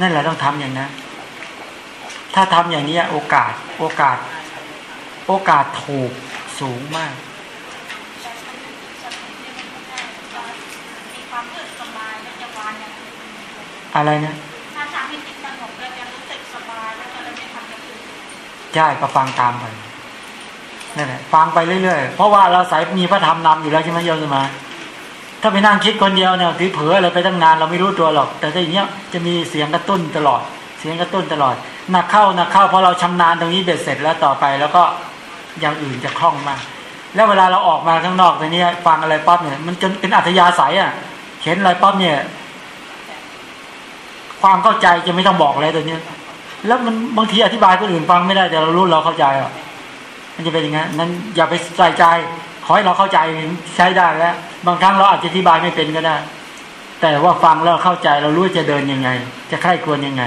นั่นแหละต้องทำอย่างนั้น ถ้าทำอย่างนี้โอกาส โอกาส โอกาสถูกสูงมากมีความรู้สึกสบายแล้วจะวานอย่างอื่นอะไรนะถ้าทำให้จิตสงบแล้วจะรู้สึกสบายแล้วก็เลยไม่ทำอย่างอื่นใช่ก็ฟังตามไป นั่นแหละฟังไปเรื่อยๆ เพราะว่าเราสายมีพระธรรมนำอยู่แล้วใช่ไหมโยมสมา ถ้าไปนั่งคิดคนเดียวเนี่ยถือเผลออะไรไปตั้งนานเราไม่รู้ตัวหรอก แต่ถ้าอย่างเงี้ยจะมีเสียงกระตุ้นตลอด เสียงกระตุ้นตลอดหนักเข้าหนักเข้าพอเราชำนาญตรงนี้เบ็ดเสร็จแล้วต่อไป แล้วก็อย่างอื่นจะคล่องมากแล้วเวลาเราออกมาข้างนอกตรงนี้ฟังอะไรปั๊บเนี่ยมันจนเป็นอัธยาศัยอะเห็นอะไรปั๊บเนี่ย ความเข้าใจจะไม่ต้องบอกอะไรตัวเนี้ยแล้วมันบางทีอธิบายคนอื่นฟังไม่ได้แต่เรารู้เราเข้าใจอะ มันจะเป็นอย่างนั้นนั้นอย่าไปใส่ใจ ขอให้เราเข้าใจใช้ได้แล้ว บางครั้งเราอาจจะอธิบายไม่เป็นก็ได้ แต่ว่าฟังแล้วเข้าใจเรารู้จะเดินยังไง จะใคร่ควรยังไง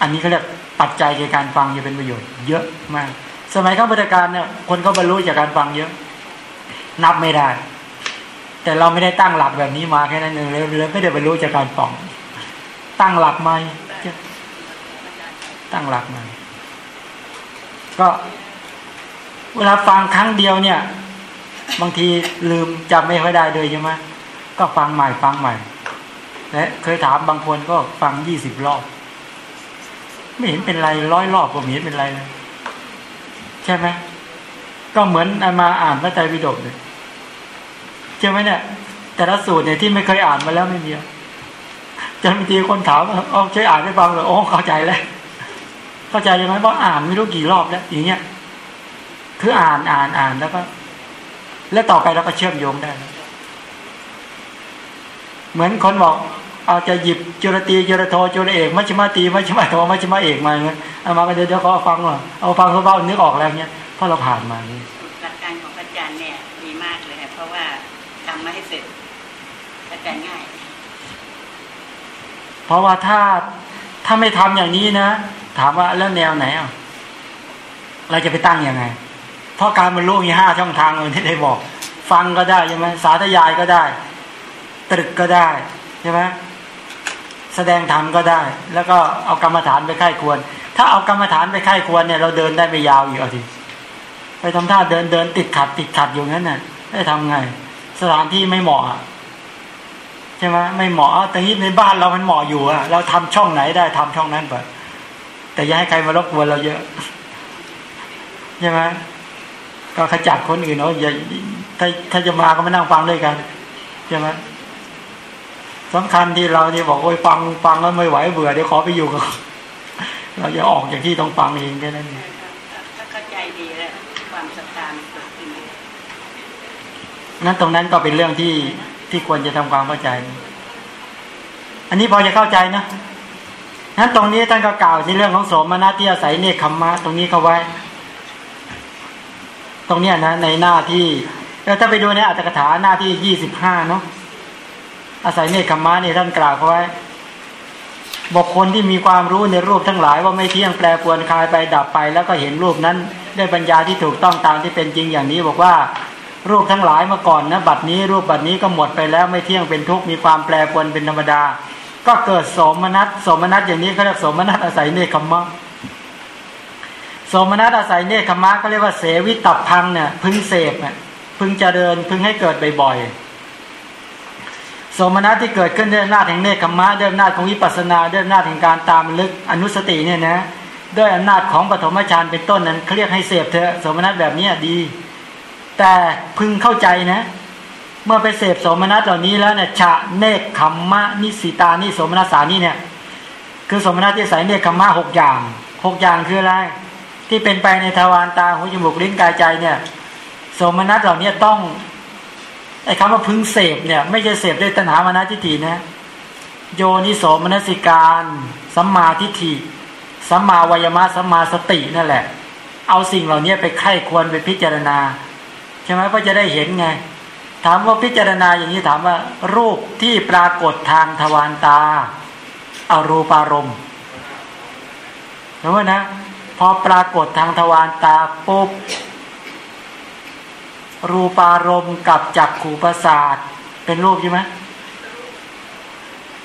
อันนี้เขาเรียกปัจจัยในการฟังจะเป็นประโยชน์ เยอะมาก สมัยข้าพุทธการเนี่ยคนเขาบรรลุจากการฟังเยอะ นับไม่ได้ แต่เราไม่ได้ตั้งหลักแบบนี้มาแค่นั้นเองเลยไม่ได้บรรลุจากการฟังตั้งหลักไหมจะตั้งหลักไหมก็ เวลาฟังครั้งเดียวเนี่ย บางทีลืมจำไม่ค่อยได้เลยใช่ไหมก็ฟังใหม่ฟังใหม่และเคยถามบางคนก็ฟังยี่สิบรอบ ไม่เห็นเป็นไรร้อยรอบก็ไม่เห็นเป็นไรเลยใช่ไหมก็เหมือนอามาอ่านพระไตรปิฎกเลยใช่ไหมเนี่ย แต่ละสูตรเนี่ยที่ไม่เคยอ่านมาแล้วไม่มีจนบางทีคนถามว่าเอาช่วยอ่านให้ฟังเลยโอ้เข้าใจแล้ว เข้าใจยังไงเพราะอ่านไม่รู้กี่รอบแล้วอย่างเงี้ย คืออ่านอ่านอ่านแล้วก็ แล้วต่อไปเราก็เชื่อมโยงได้ เหมือนคนบอก เอาจะหยิบจุลตีจุลโทจุลเอกมัชฌิมาตีมัชฌิมาโทมัชฌิมาเอกมาเงี้ยเอามาก็เดี๋ยวเดี๋ยวเขาฟังว่าเอาฟังเขาเบ้านึกออกแล้วเงี้ยเพราะเราผ่านมานี่หลักการของอาจารย์เนี่ยดีมากเลยค่ะเพราะว่าทำมาให้เสร็จอาจารย์ง่าย เพราะว่าถ้าถ้าไม่ทำอย่างนี้นะ ถามว่าแล้วแนวไหนอะเราจะไปตั้งยังไง เพราะการบรรลุมีห้าช่องทางเลยที่ได้บอก ฟังก็ได้ใช่ไหมสาธยายก็ได้ ตรึกก็ได้ใช่ไหมแสดงธรรมก็ได้ แล้วก็เอากรรมฐานไปไข้ควร ถ้าเอากรรมฐานไปไข้ควรเนี่ยเราเดินได้ไม่ยาวอีกเอาทีไปทำท่าเดินเดินติดขัด ติดขัดอยู่งั้นน่ะได้ทำไง สถานที่ไม่เหมาะใช่ไหมไม่เหมาะแต่ที่ในบ้านเรามันเหมาะอยู่อะเราทำช่องไหนได้ทำช่องนั้นไปแต่อย่าให้ใครมารบกวนเราเยอะใช่ไหม ก็ขจัดคนอื่นเนาะอย่าถ้าถ้าจะมาก็มานั่งฟังด้วยกันใช่ไหมสำคัญที่เราเนี่ยบอกโอ้ยฟังฟังแล้วไม่ไหวเบื่อเดี๋ยวขอไปอยู่กับเราจะออกจากที่ต้องฟังเองแค่นั้นเองถ้าเข้าใจดีแล้วความศรัทธามันเกิดขึ้นนั้นตรงนั้นก็เป็นเรื่องที่ที่ควรจะทำความเข้าใจ อันนี้พอจะเข้าใจนะนั้นตรงนี้ท่านก็กล่าวในเรื่องของสมณะที่อาศัยเนคขมมะตรงนี้เขาไว้ ตรงเนี้ยนะ ในหน้าที่แล้วถ้าไปดูในอัตถกถาหน้าที่ยี่สิบห้าเนาะอาศัยเนคขมมะเนี่ยท่านกล่าวเขาไว้บุคคลที่มีความรู้ในรูปทั้งหลายว่าไม่เที่ยงแปรปวนคลายไปดับไป แล้วก็เห็นรูปนั้นได้ปัญญาที่ถูกต้องตามที่เป็นจริงอย่างนี้ บอกว่า รูปทั้งหลายเมื่อก่อนนะบัดนี้รูปบัดนี้ก็หมดไปแล้วไม่เที่ยงเป็นทุกข์มีความแปรปวนเป็นธรรมดา ก็เกิดสมนัสโสมนัสอย่างนี้เขาเรียกสมนัสอาศัยเนคขมมะ สมนัสอาศัยเนคขมะก็เรียกว่าเสวิตับพังเนี่ยพึงเสพเนี่ยพึงเจริญพึงให้เกิดบ่อยๆ สมนัสที่เกิดขึ้นด้วยอำนาจแห่งเนคขมะด้วยอำนาจของวิปัสสนาด้วยอำนาจแห่งการตามลึกอนุสติเนี่ยนะด้วยอำนาจของปฐมฌานเป็นต้นนั้นเขาเรียกให้เสพเถอะสมนัสแบบนี้ดี แต่พึงเข้าใจนะ เมื่อไปเสพสมนัสเหล่านี้แล้วเนี่ยฉะเนคขมมะนิสิตานิสมนัสสานี่เนี่ย คือสมนัสที่ใส่เนคขมมะหกอย่างหกอย่างคืออะไร ที่เป็นไปในทวารตาหูจมูกลิ้นกายใจเนี่ย สมนัสเหล่านี้ต้องไอ้คำว่าพึงเสพเนี่ย ไม่ใช่เสพด้วยตัณหามานะทิฏฐินะ โยนิโสมนสิการสัมมาทิฏฐิสัมมาวายมะสัมมาสตินั่นแหละ เอาสิ่งเหล่านี้ไปไข้ควรไปพิจารณาใช่ไหมเพื่อจะได้เห็นไง ถามว่าพิจารณาอย่างนี้ถามว่า รูปที่ปรากฏทางทวารตาอารูปารมณ์เห็นไหมนะ พอปรากฏทางทวารตาปุ๊บรูปารมณ์กับจักขู่ประสาทเป็นรูปใช่ไหม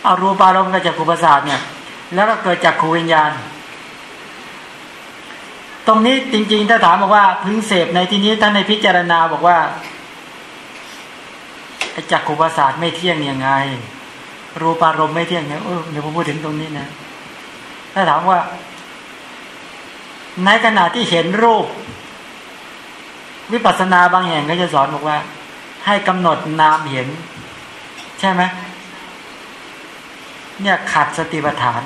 เอารูปารมณ์กับจักขู่ประสาทเนี่ย แล้วก็เกิดจักขูวิญญาณ ตรงนี้จริง ๆ ถ้าถามบอกว่าพึงเสพในที่นี้ท่านในพิจารณาบอกว่าไอ้จักขุประสาทไม่เที่ยงยังไง รูปารมณ์ไม่เที่ยงเนี่ยเออเดี๋ยวผมพูดถึงตรงนี้นะถ้าถามว่า ในขณะที่เห็นรูป วิปัสสนาบางแห่งก็จะสอนบอกว่า ให้กำหนดนามเห็น ใช่ไหมเนี่ยขัดสติปัฏฐาน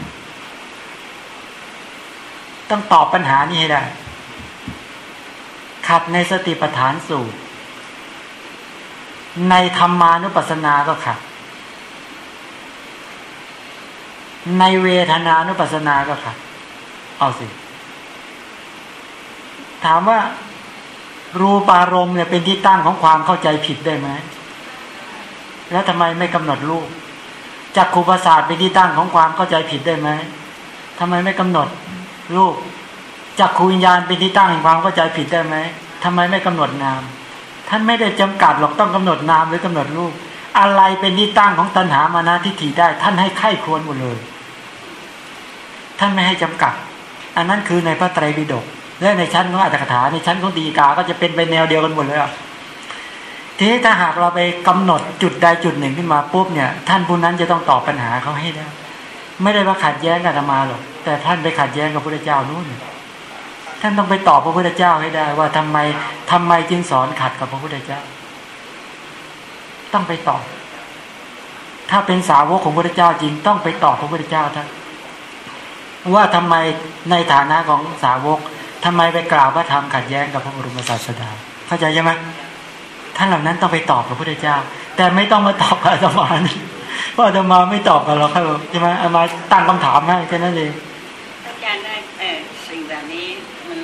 ต้องตอบปัญหานี้ให้ได้ขัดในสติปัฏฐานสูตร ในธรรมานุปัสสนาก็ขัด ในเวทนานุปัสสนาก็ขัด เอาสิ ถามว่า รูปารมณ์เนี่ยเป็นที่ตั้งของความเข้าใจผิดได้ไหมแล้วทำไมไม่กำหนดรูปจักขูประสาทเป็นที่ตั้งของความเข้าใจผิดได้ไหมทำไมไม่กำหนดรูปจักขูวิญญาณเป็นที่ตั้งแห่งความเข้าใจผิดได้ไหมทำไมไม่กำหนดนาม ท่านไม่ได้จำกัดหรอกต้องกำหนดนามหรือกำหนดรูป อะไรเป็นที่ตั้งของตัณหามานะทิฏฐิได้ ท่านให้ไข้ควรหมดเลย ท่านไม่ให้จำกัด อันนั้นคือในพระไตรปิฎก และในชั้นของอัตถกถาในชั้นของดีกา ก็จะเป็นไปแนวเดียวกันหมดเลยทีนี้ถ้าหากเราไปกำหนดจุดใดจุดหนึ่งขึ้นมาปุ๊บเนี่ย ท่านผู้นั้นจะต้องตอบปัญหาเขาให้ได้ ไม่ได้ว่าขัดแย้งกับธรรมาหรอกแต่ท่านไปขัดแย้งกับพระเจ้านู่นท่านต้องไปตอบพระพุทธเจ้าให้ได้ ว่าทำไมทำไมจึงสอนขัดกับพระพุทธเจ้า ต้องไปตอบ ถ้าเป็นสาวกของพระพุทธเจ้าจริงต้องไปตอบพระพุทธเจ้าท่านว่าทำไมในฐานะของสาวก ทำไมไปกล่าวว่าทำขัดแย้งกับพระบรมศาสดา เข้าใจใช่ไหมท่านเหล่านั้นต้องไปตอบพระพุทธเจ้า แต่ไม่ต้องมาตอบกับอาตมาเพราะอาตมาไม่ตอบกับเราครับใช่ไหมอาตมาตั้งคำถามให้แค่นั้นเองอาจารย์ได้เออสิ่งแบบนี้มัน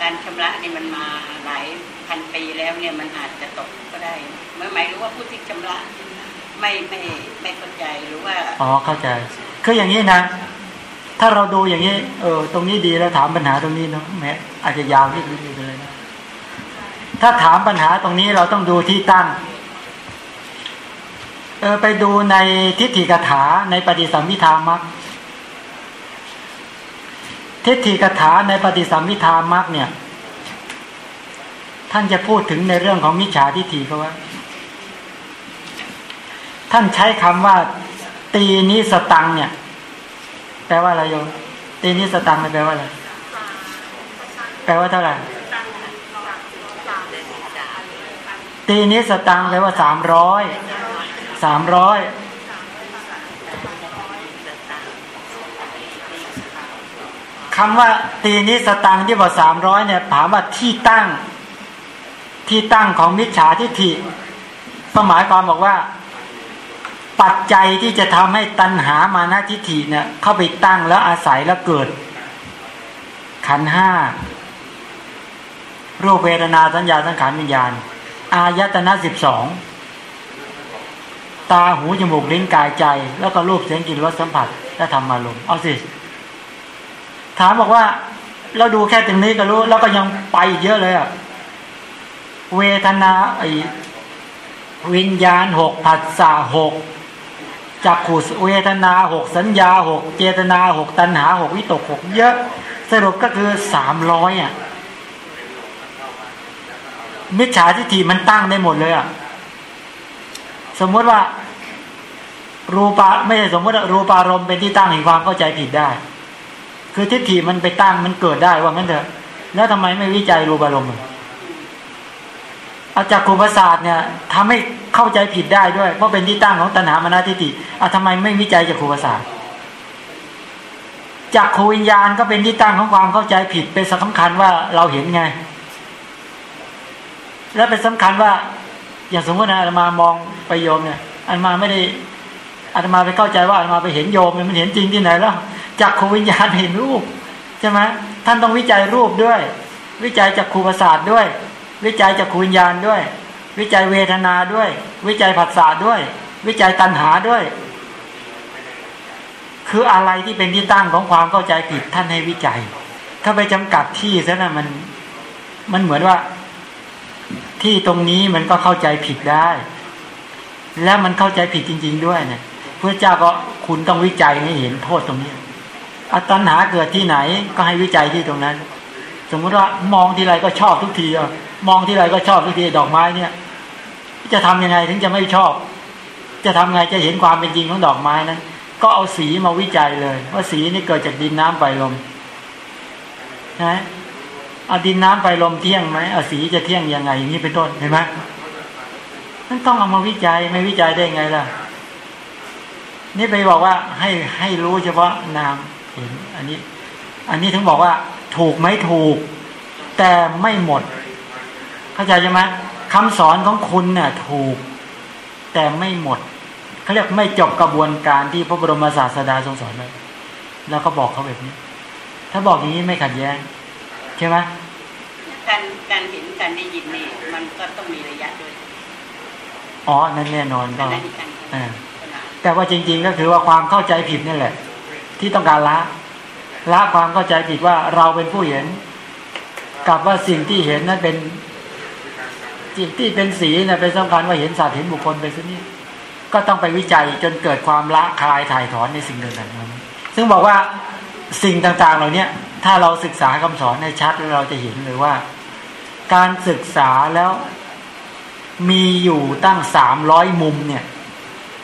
การชำระนี่มันมาหลายพันปีแล้วเนี่ยมันอาจจะตกก็ได้เมื่อหมายรู้ว่าผู้ที่ชำระไม่ไม่ไม่เข้าใจหรือว่าอ๋อเข้าใจคืออย่างนี้นะ ถ้าเราดูอย่างนี้เออตรงนี้ดีแล้วถามปัญหาตรงนี้เนาะแม้อาจจะยาวนิดนึงไปเลยนะถ้าถามปัญหาตรงนี้เราต้องดูที่ตั้งเออไปดูในทิฏฐิกถาในปฏิสัมพิธามักทิฏฐิกถาในปฏิสัมพิธามักเนี่ย ท่านจะพูดถึงในเรื่องของมิจฉาทิฏฐิเขาว่า ท่านใช้คำว่า ตีนิสตังเนี่ย แปลว่าอะไรโยมตีนิสตังแปลว่าอะไร แปลว่าเท่าไหร่ตีนิสตังแปลว่าสามร้อยสามร้อยคำว่าตีนิสตังที่บอกสามร้อยเนี่ยถามว่าที่ตั้ง ที่ตั้งของมิจฉาทิฏฐิก็หมายความบอกว่า ปัจจัยที่จะทำให้ตัณหามานะทิฏฐิเนี่ยเข้าไปตั้งแล้วอาศัยแล้วเกิด ขันห้ารูปเวทนาสัญญาสังขารวิญญาณ อายตนะสิบสองตาหูจมูกลิ้นกายใจ แล้วก็รูปเสียงกลิ่นรสสัมผัสและธรรมารมเอาสิ ถามบอกว่าเราดูแค่ตรงนี้ก็รู้ แล้วก็ยังไปอีกเยอะเลยอะเวทนาไอวิญญาณหกผัสสะหก จักขุสเวทนาหกสัญญาหกเจตนาหกตัณหาหกวิตกหกเยอะ สรุปก็คือสามร้อยอะมิจฉาทิฏฐิมันตั้งได้หมดเลยอะสมมติว่า รูปะไม่ใช่สมมติว่ารูปารมณ์เป็นที่ตั้งแห่งความเข้าใจผิดได้ คือทิฏฐิมันไปตั้งมันเกิดได้ว่างั้นเถอะ แล้วทำไมไม่วิจัยรูปารมณ์อาจากขุประสาทเนี่ยทำให้เข้าใจผิดได้ด้วย เพราะเป็นที่ตั้งของตัณหามานาทิฏฐิอะทำไมไม่วิจัยจากขุประสาทจากขูวิญญาณก็เป็นที่ตั้งของความเข้าใจผิดเป็นสำคัญว่าเราเห็นไง แล้วเป็นสำคัญว่า อย่างสมมตินะอาตมามองไปโยมเนี่ยอาตมาไม่ได้อาตมาไปเข้าใจว่าอาตมาไปเห็นโยมเนี่ยมันเห็นจริงที่ไหนแล้วจากขูวิญญาณเห็นรูปใช่ไหมท่านต้องวิจัยรูปด้วย วิจัยจากขูประสาทด้วย วิจัยจากขูวิญญาณด้วย วิจัยเวทนาด้วย วิจัยผัสสะด้วย วิจัยตัณหาด้วย คืออะไรที่เป็นที่ตั้งของความเข้าใจผิดท่านให้วิจัย ถ้าไปจำกัดที่ซะนะมันมันเหมือนว่า ที่ตรงนี้มันก็เข้าใจผิดได้ แล้วมันเข้าใจผิดจริง ๆด้วยเนี่ยพระเจ้าก็คุณต้องวิจัยให้เห็นโทษตรงนี้อตัณหาเกิดที่ไหนก็ให้วิจัยที่ตรงนั้น สมมุติว่ามองทีไรก็ชอบทุกทีอะ มองที่ไรก็ชอบทุกทีดอกไม้เนี่ย จะทำยังไงถึงจะไม่ชอบ จะทำไงจะเห็นความเป็นจริงของดอกไม้นั้นก็เอาสีมาวิจัยเลยว่าสีนี่เกิดจากดินน้ำไฟลมนะเอาดินน้ำไฟลมเที่ยงไหมเอาสีจะเที่ยงยังไงอย่างนี้เป็นต้นเห็นไหมนั่นต้องเอามาวิจัยไม่วิจัยได้ไงล่ะ นี่ไปบอกว่าให้ให้รู้เฉพาะนามเห็นอันนี้ อันนี้ถึงบอกว่า ถูกไหมถูก แต่ไม่หมด เข้าใจใช่ไหมคำสอนของคุณเนี่ยถูก แต่ไม่หมดเขาเรียกไม่จบกระบวนการที่พระบรมศาสดาทรงสอนเลยแล้วก็บอกเขาแบบนี้ ถ้าบอกอย่างนี้ไม่ขัดแย้งใช่ไหมการการเห็นการได้ยินนี่มันก็ต้องมีระยะด้วยอ๋อนั่นแน่นอนอัก็นนั้นอีกอันเออแต่ว่าจริง ๆ ก็คือว่าความเข้าใจผิดนี่แหละ ที่ต้องการละละความเข้าใจผิดว่าเราเป็นผู้เห็น กับว่าสิ่งที่เห็นนั้นเป็น จิตที่เป็นสีนะเป็นสำคัญว่าเห็นสัตว์เห็นบุคคลไปซะนี่ก็ต้องไปวิจัยจนเกิดความละคลายถ่ายถอนในสิ่งต่างๆนั้นซึ่งบอกว่าสิ่งต่างๆ เหล่านี้ถ้าเราศึกษาคำสอนในชัดแล้วเราจะเห็นเลยว่า การศึกษาแล้วมีอยู่ตั้งสามร้อยมุมเนี่ย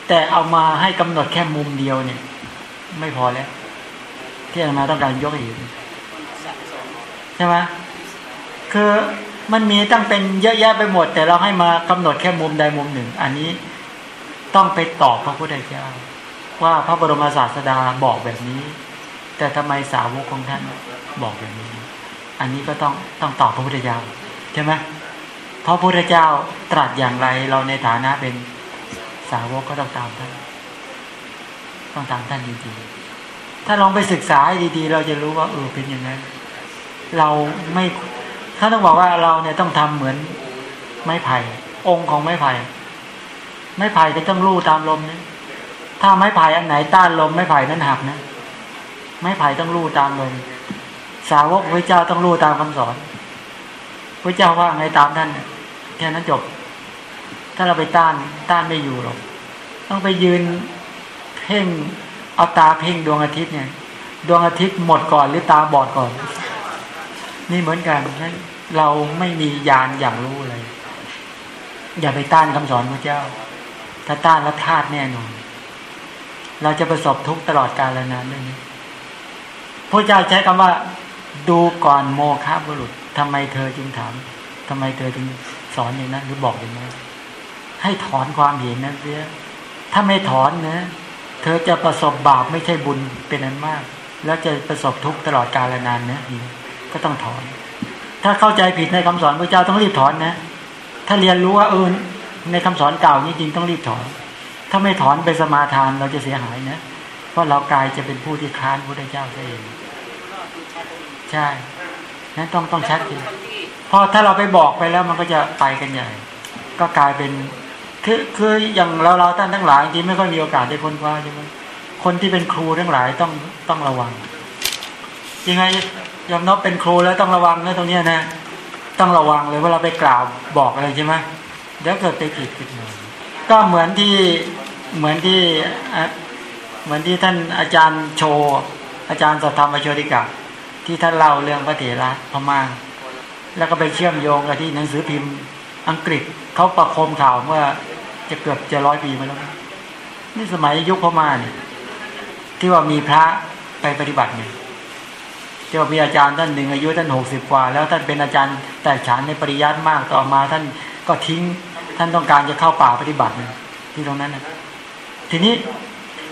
แต่เอามาให้กำหนดแค่มุมเดียวเนี่ย ไม่พอแล้ว ที่อาตมาต้องการยกให้เห็นใช่ไหมคือ มันมีตั้งเป็นเยอะแยะไปหมด แต่เราให้มากำหนดแค่มุมใดมุมหนึ่ง อันนี้ต้องไปตอบพระพุทธเจ้าว่าพระบรมศาสดาบอกแบบนี้ แต่ทำไมสาวกของท่านบอกแบบนี้ อันนี้ก็ต้องต้องตอบพระพุทธเจ้าใช่ไหมพระพุทธเจ้าตรัสอย่างไรเราในฐานะเป็นสาวกก็ต้องตามท่าน ต้องตามท่านจริงๆถ้าลองไปศึกษาให้ดีๆ เราจะรู้ว่าเออเป็นอย่างนั้น เราไม่ ถ้าต้องบอกว่าเราเนี่ยต้องทำเหมือนไม้ไผ่ องค์ของไม้ไผ่ ไม้ไผ่จะต้องลู่ตามลมนะถ้าไม้ไผ่อันไหนต้านลมไม้ไผ่นั้นหักนะ ไม้ไผ่ต้องลู่ตามลม สาวกพระเจ้าต้องลู่ตามคำสอนพระเจ้าว่าไงตามท่านแค่นั้นจบ ถ้าเราไปต้านต้านไม่อยู่หรอก ต้องไปยืนเพ่งเอาตาเพ่งดวงอาทิตย์เนี่ย ดวงอาทิตย์หมดก่อนหรือตาบอดก่อน นี่เหมือนกันนั้น เราไม่มียานอย่างรู้เลย อย่าไปต้านคำสอนพระเจ้า ถ้าต้านแล้วธาตุแน่นอน เราจะประสบทุกตลอดกาลนานเรื่องนี้พระเจ้าใช้คำว่า ดูก่อนโมฆะบุรุษทำไมเธอจึงถามทำไมเธอจึงสอนอย่างนั้นหรือบอกอย่างนั้นให้ถอนความเห็นนั้นเสียถ้าไม่ถอนนะ เธอจะประสบบาปไม่ใช่บุญเป็นอันมาก แล้วจะประสบทุกข์ตลอดกาลนานนะนี่ก็ต้องถอน ถ้าเข้าใจผิดในคำสอนพระเจ้าต้องรีบถอนนะ ถ้าเรียนรู้ว่าเออในคำสอนเก่านี้จริงต้องรีบถอน ถ้าไม่ถอนไปสมาทานเราจะเสียหายนะ เพราะเรากายจะเป็นผู้ที่ค้านพระเจ้าเอง ใช่ นั้นต้องต้องชัดเจนคนที่เพราะถ้าเราไปบอกไปแล้วมันก็จะไปกันใหญ่ ก็กลายเป็นคือคืออย่างเราเราท่านทั้งหลายจริงๆไม่ค่อยมีโอกาสได้ค้นคว้าใช่ไหมคนที่เป็นครูทั้งหลายต้องต้องระวังยังไง ยอมนบเป็นครูแล้วต้องระวังนะตรงเนี้ยนะ ต้องระวังเลยเวลาไปกล่าวบอกอะไรใช่ไหมเดี๋ยวเกิดไปผิดขึ้นมาก็เหมือนที่เหมือนที่เหมือนที่ท่านอาจารย์โชอาจารย์สัทธรรมโชติกะที่ท่านเล่าเรื่องพระเถระพม่าแล้วก็ไปเชื่อมโยงกับที่หนังสือพิมพ์อังกฤษเขาประคมข่าวเมื่อจะเกือบจะร้อยปีมาแล้วนี่สมัยยุคพม่าเนี่ยที่ว่ามีพระไปปฏิบัติเนี่ย ที่ว่ามีอาจารย์ท่านหนึ่งอายุท่านหกสิบกว่า แล้วท่านเป็นอาจารย์แตกฉานในปริยัติมากต่อมาท่านก็ทิ้งท่านต้องการจะเข้าป่าปฏิบัติที่ตรงนั้นนะทีนี้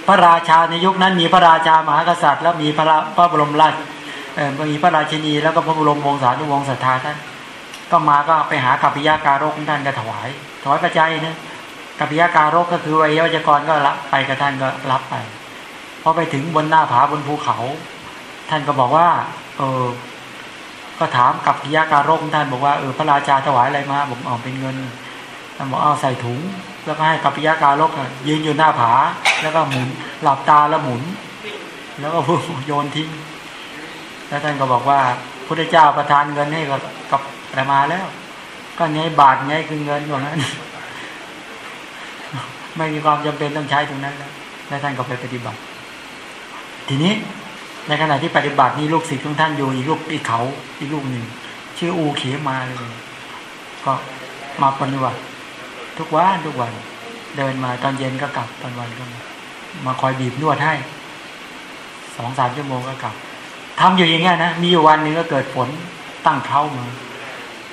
พระราชาในยุคนั้น มีพระราชามหากษัตริย์ แล้วมีพระพระบรมราชเออมีพระราชินี แล้วก็พระบรมวงศานุวงศ์ศรัทธาท่านก็มาก็ไปหากัปปิยาการกของท่านก็ถวายถวายปัจจัยนะกัปปิยาการกก็คือวัยวัจกรก็รับไปกับท่านก็รับไปพอไปถึงบนหน้าผาบนภูเขา ท่านก็บอกว่า เออก็ถามกัปปิยาการกของท่านบอกว่าเออพระราชาถวายอะไรมาผมเอาเป็นเงินท่านบอกเอาใส่ถุง แล้วก็ให้กัปปิยาการกยืนอยู่หน้าผา แล้วก็หมุนหลับตาแล้วหมุน แล้วก็โยนทิ้ง แล้วท่านก็บอกว่าพุทธเจ้าประทานเงินให้กับกับอาตมาแล้ว ก็ไงบาทไงคือเงินว่างั้น ไม่มีความจำเป็นต้องใช้ตรงนั้นแล้วแล้วท่านก็ไปปฏิบัติ ทีนี้ ในขณะที่ปฏิบัตินี้ลูกศิษย์ของท่านอยู่อีกลูกอีกเขาอีกลูกหนึ่งชื่ออูเขมาเลย ก็มาปฏิบัติทุกวันทุกวัน เดินมาตอนเย็นก็กลับตอนวันก็มามาคอยบีบนวดให้สองสามชั่วโมงก็กลับทำอยู่อย่างเงี้ยนะมีอยู่วันหนึ่งก็เกิดฝนตั้งเท้ามา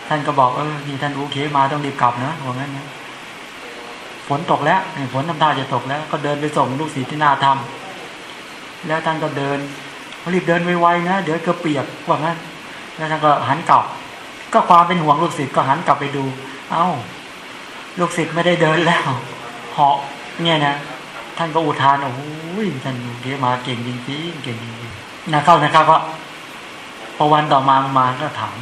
ท่านก็บอกเออนี่ท่านโอเคมาต้องรีบกลับนะว่างั้นนะฝนตกแล้วฝนทำท่าจะตกแล้ว ก็เดินไปส่งลูกศิษย์ที่นาทำแล้วท่านก็เดิน รีบเดินไวๆนะ เดี๋ยวก็เปียกว่างั้นแล้วท่านก็หันกลับ ก็ความเป็นห่วงลูกศิษย์ก็หันกลับไปดู เอ้า ลูกศิษย์ไม่ได้เดินแล้วเหาะเนี่ยนะท่านก็อุทานโอ้ยท่านโอเคมาเก่งจริงๆเก่งจริงๆนะเข้านะครับก็พอวันต่อมามาก็ถาม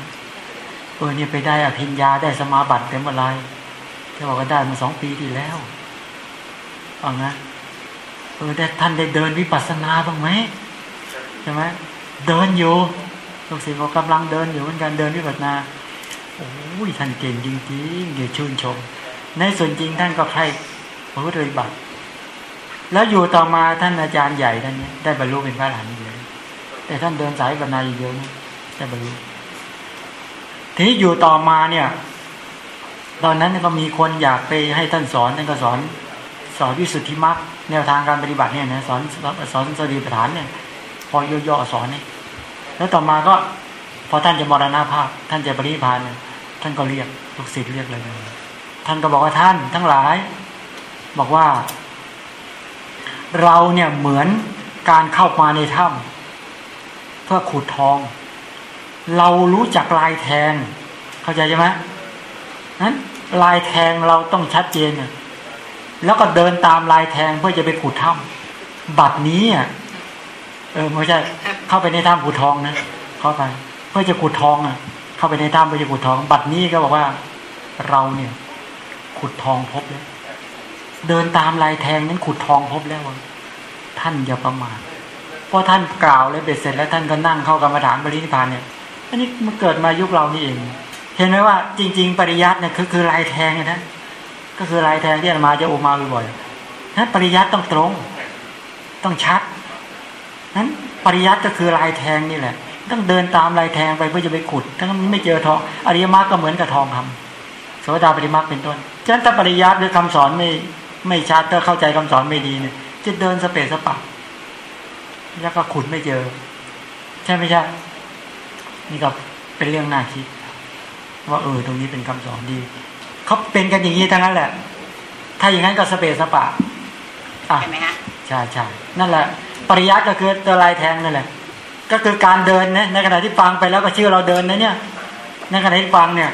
เออเนี่ยไปได้อภิญญาได้สมาบัติเป็นเมื่อไรแกบอกว่าได้มาสองปีที่แล้วเอานะเออได้ท่านได้เดินวิปัสสนาบ้างไหม ใช่ไหมเดินอยู่ลูกศิษย์บอกกำลังเดินอยู่เหมือนกันเดินวิปัสนาโอ้ยท่านเก่งจริงๆเดี๋ยวชื่นชม ในส่วนจริงท่านก็ใครพระพุทธิบัติ แล้วอยู่ต่อมาท่านอาจารย์ใหญ่ท่านเนี้ได้บรรลุเป็นพระอรหันต์เยอะแต่ท่านเดินสายปัญญาเยอะนะได้บรรลุทีนี้อยู่ต่อมาเนี่ย ตอนนั้นก็มีคนอยากไปให้ท่านสอนท่านก็สอนสอนวิสุทธิมรรคแนวทางการปฏิบัติเนี่ยนะสอนสอนสติปัฏฐานเนี่ย พอย่อๆสอนนี่แล้วต่อมาก็พอท่านจะมรณภาพ ท่านจะปรินิพพานเนี่ยท่านก็เรียกลูกศิษย์เรียกเลยท่านก็บอกว่าท่านทั้งหลาย บอกว่า เราเนี่ยเหมือนการเข้ามาในถ้ำเพื่อขุดทอง เรารู้จักลายแทง เข้าใจใช่ไหมนั้นลายแทงเราต้องชัดเจน แล้วก็เดินตามลายแทงเพื่อจะไปขุดถ้ำบัดนี้อะ เออไม่ใช่เข้าไปในถ้ำขุดทองนะเข้าไปเพื่อจะขุดทองอะ เข้าไปในถ้ำเพื่อจะขุดทอง บัดนี้ก็บอกว่าเราเนี่ย ขุดทองพบแล้วเดินตามลายแทงนั้นขุดทองพบแล้วท่านอย่าประมาทเพราะท่านกล่าวเลยเบ็ดเสร็จแล้วท่านก็นั่งเข้ากรรมฐานบริณิพานเนี่ยอันนี้มันเกิดมายุคเรานี่เอง เห็นไหมว่าจริง ๆ ปริยัติเนี่ยคือคือลายแทงนะก็คือลายแทงที่อาตมาจะโอมาบ่อยๆนั้นปริยัติต้องตรง ต้องชัด นั้นปริยัติก็คือลายแทงนี่แหละ ต้องเดินตามลายแทงไปเพื่อจะไปขุดถ้าไม่เจอทองอริยมรรคก็เหมือนกับทองคำโสดาปริมรรคเป็นต้นฉะนั้นถ้าปริยัติหรือคำสอนไม่ไม่ชัดก็เข้าใจคำสอนไม่ดีเนี่ยจะเดินสเปซสปะแล้วก็ขุดไม่เจอ ใช่ไม่ใช่นี่ก็เป็นเรื่องน่าคิด ว่าเออตรงนี้เป็นคำสอนดีเขาเป็นกันอย่างนี้ทั้งนั้นแหละ ถ้าอย่างนั้นก็สเปซสปะอะใช่ไหมฮะใช่ใช่นั่นแหละ ปริยัติก็คือตัวลายแทงนั่นแหละ ก็คือการเดินนะในขณะที่ฟังไปแล้วก็ชื่อเราเดินนะเนี่ยในขณะที่ฟังเนี่ย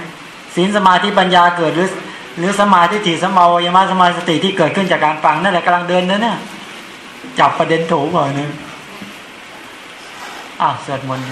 ศีลสมาธิปัญญาเกิดหรือหรือสมาธิถี่สมาวยามาสมาสติที่เกิดขึ้นจากการฟังนั่นแหละกำลังเดินนะเนี่ยจับประเด็นถูกก่อนนึงอ้าวสวดมนต์